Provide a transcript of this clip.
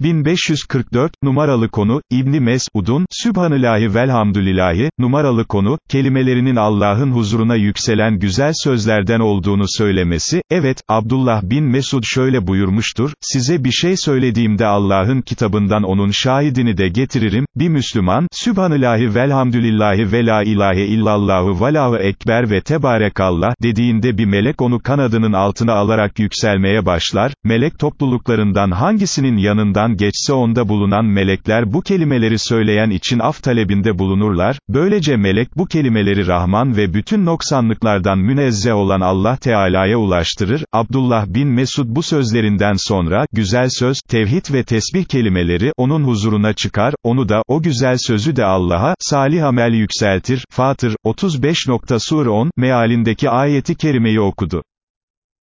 1544, numaralı konu, İbni Mes'ud'un, Sübhanillahi velhamdülillahi, numaralı konu, kelimelerinin Allah'ın huzuruna yükselen güzel sözlerden olduğunu söylemesi, evet, Abdullah bin Mesud şöyle buyurmuştur, size bir şey söylediğimde Allah'ın kitabından onun şahidini de getiririm, bir Müslüman, Sübhanillahi velhamdülillahi ve la ilahe illallahu velahu ekber ve tebarekallah, dediğinde bir melek onu kanadının altına alarak yükselmeye başlar, melek topluluklarından hangisinin yanından geçse onda bulunan melekler bu kelimeleri söyleyen için af talebinde bulunurlar, böylece melek bu kelimeleri Rahman ve bütün noksanlıklardan münezzeh olan Allah Teala'ya ulaştırır, Abdullah bin Mesud bu sözlerinden sonra, güzel söz, tevhid ve tesbih kelimeleri, onun huzuruna çıkar, onu da, o güzel sözü de Allah'a, salih amel yükseltir, Fatır, 35. Sur 10, mealindeki ayeti kerimeyi okudu.